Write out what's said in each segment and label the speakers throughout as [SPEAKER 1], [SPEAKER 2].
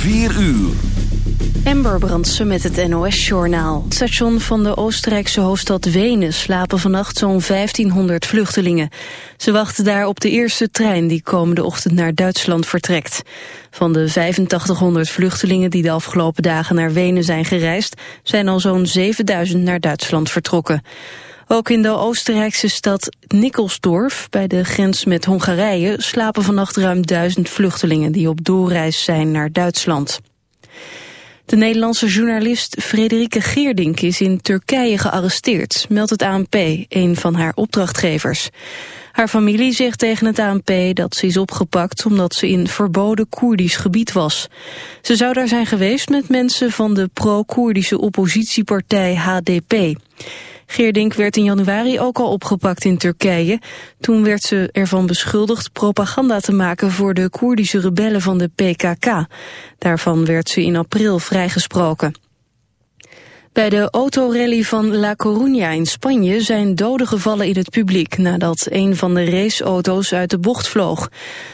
[SPEAKER 1] 4 uur.
[SPEAKER 2] Ember Brandsen met het NOS-journaal. Het station van de Oostenrijkse hoofdstad Wenen slapen vannacht zo'n 1500 vluchtelingen. Ze wachten daar op de eerste trein die komende ochtend naar Duitsland vertrekt. Van de 8500 vluchtelingen die de afgelopen dagen naar Wenen zijn gereisd... zijn al zo'n 7000 naar Duitsland vertrokken. Ook in de Oostenrijkse stad Nikkelsdorf, bij de grens met Hongarije, slapen vannacht ruim duizend vluchtelingen die op doorreis zijn naar Duitsland. De Nederlandse journalist Frederike Geerdink is in Turkije gearresteerd, meldt het ANP, een van haar opdrachtgevers. Haar familie zegt tegen het ANP dat ze is opgepakt omdat ze in verboden Koerdisch gebied was. Ze zou daar zijn geweest met mensen van de pro-Koerdische oppositiepartij HDP. Geerdink werd in januari ook al opgepakt in Turkije. Toen werd ze ervan beschuldigd propaganda te maken voor de Koerdische rebellen van de PKK. Daarvan werd ze in april vrijgesproken. Bij de autorally van La Coruña in Spanje zijn doden gevallen in het publiek nadat een van de raceauto's uit de bocht vloog.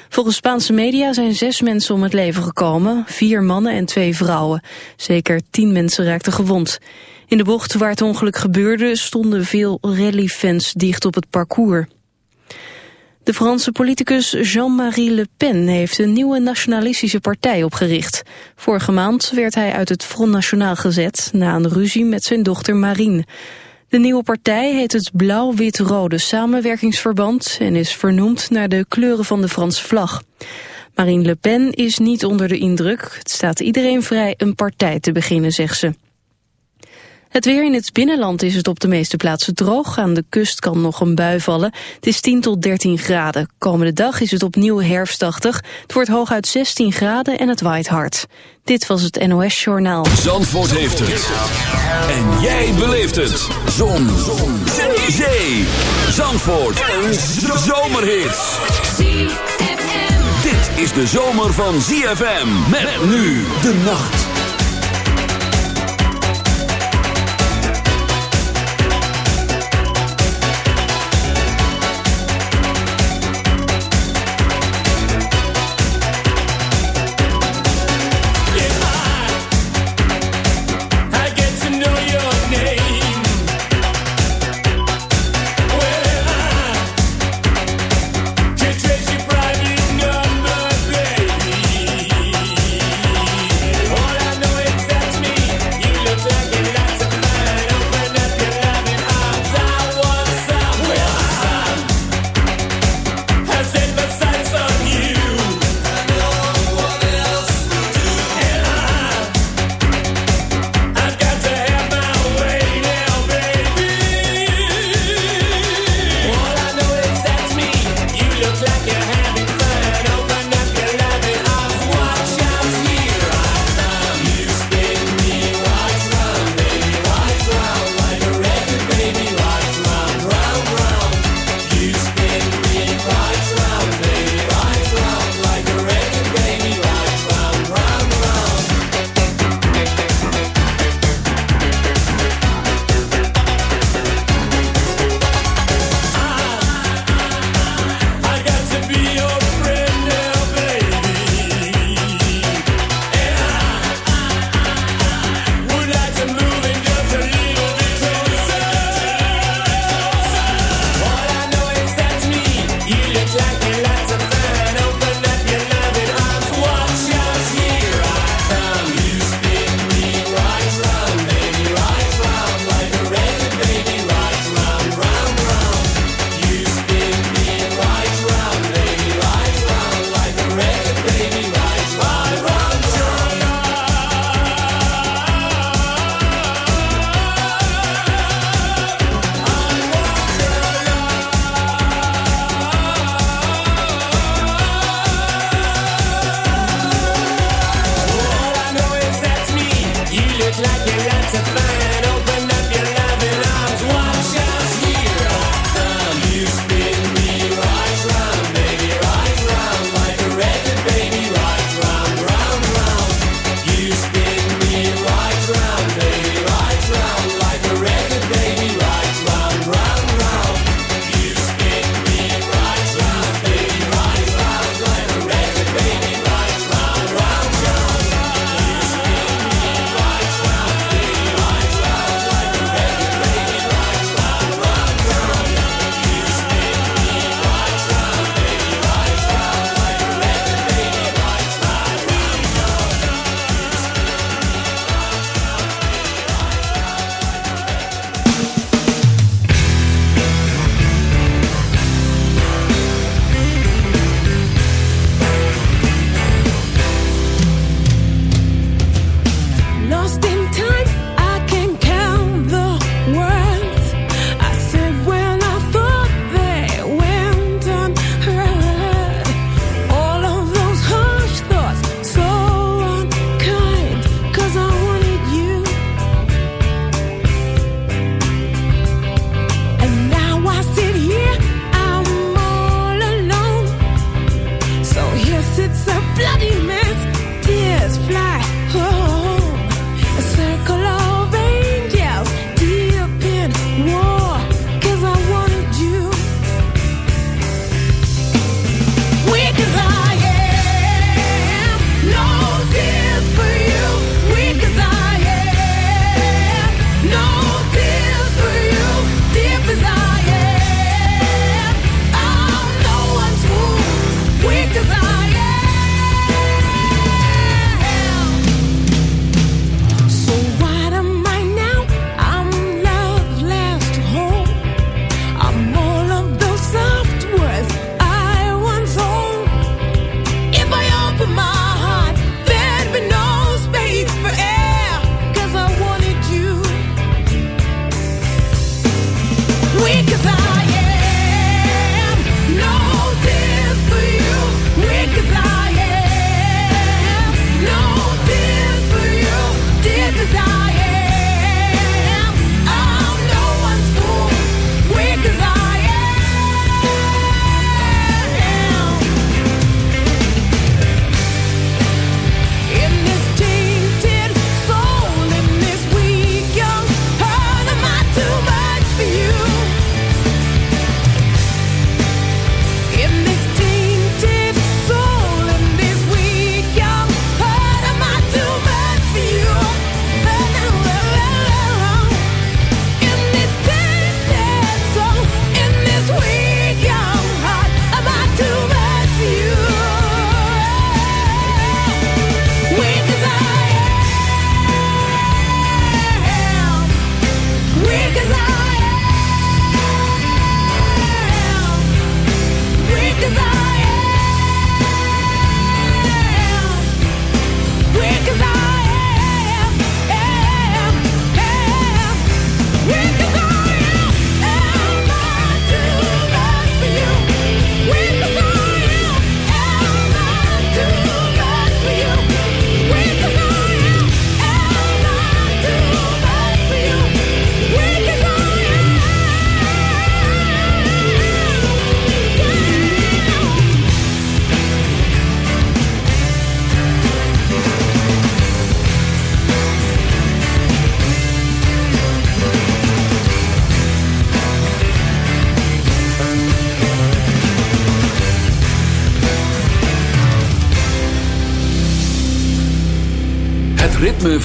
[SPEAKER 2] Volgens Spaanse media zijn zes mensen om het leven gekomen, vier mannen en twee vrouwen. Zeker tien mensen raakten gewond. In de bocht waar het ongeluk gebeurde stonden veel rallyfans dicht op het parcours. De Franse politicus Jean-Marie Le Pen heeft een nieuwe nationalistische partij opgericht. Vorige maand werd hij uit het Front National gezet na een ruzie met zijn dochter Marine. De nieuwe partij heet het Blauw-Wit-Rode Samenwerkingsverband en is vernoemd naar de kleuren van de Franse vlag. Marine Le Pen is niet onder de indruk. Het staat iedereen vrij een partij te beginnen, zegt ze. Het weer in het binnenland is het op de meeste plaatsen droog. Aan de kust kan nog een bui vallen. Het is 10 tot 13 graden. Komende dag is het opnieuw herfstachtig. Het wordt hooguit 16 graden en het waait hard. Dit was het NOS Journaal.
[SPEAKER 1] Zandvoort heeft het. En jij beleeft het. Zon. Zon. Zee. Zandvoort. Een zomerhit. Dit is de zomer van ZFM. Met nu de nacht.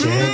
[SPEAKER 3] yeah.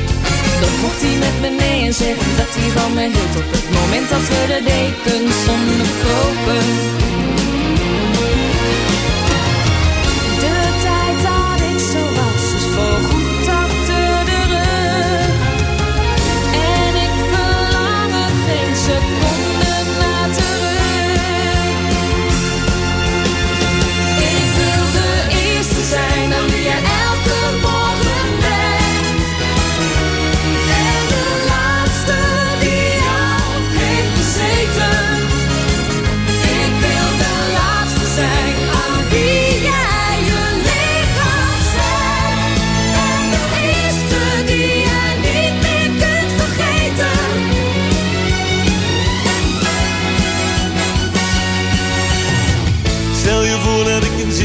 [SPEAKER 4] hij met me nee en zeggen dat hij van me hield Op het moment dat we de dekens onderkopen De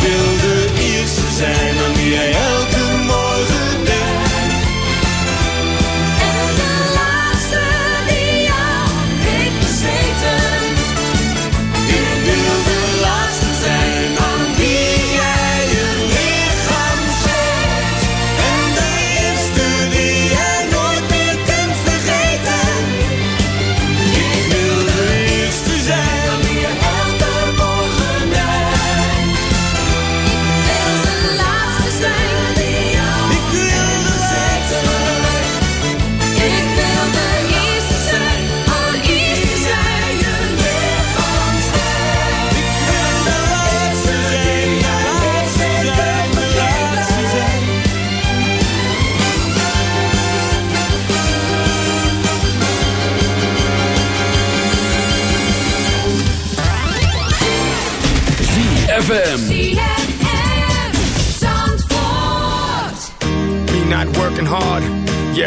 [SPEAKER 5] Wil de eerste zijn aan wie jij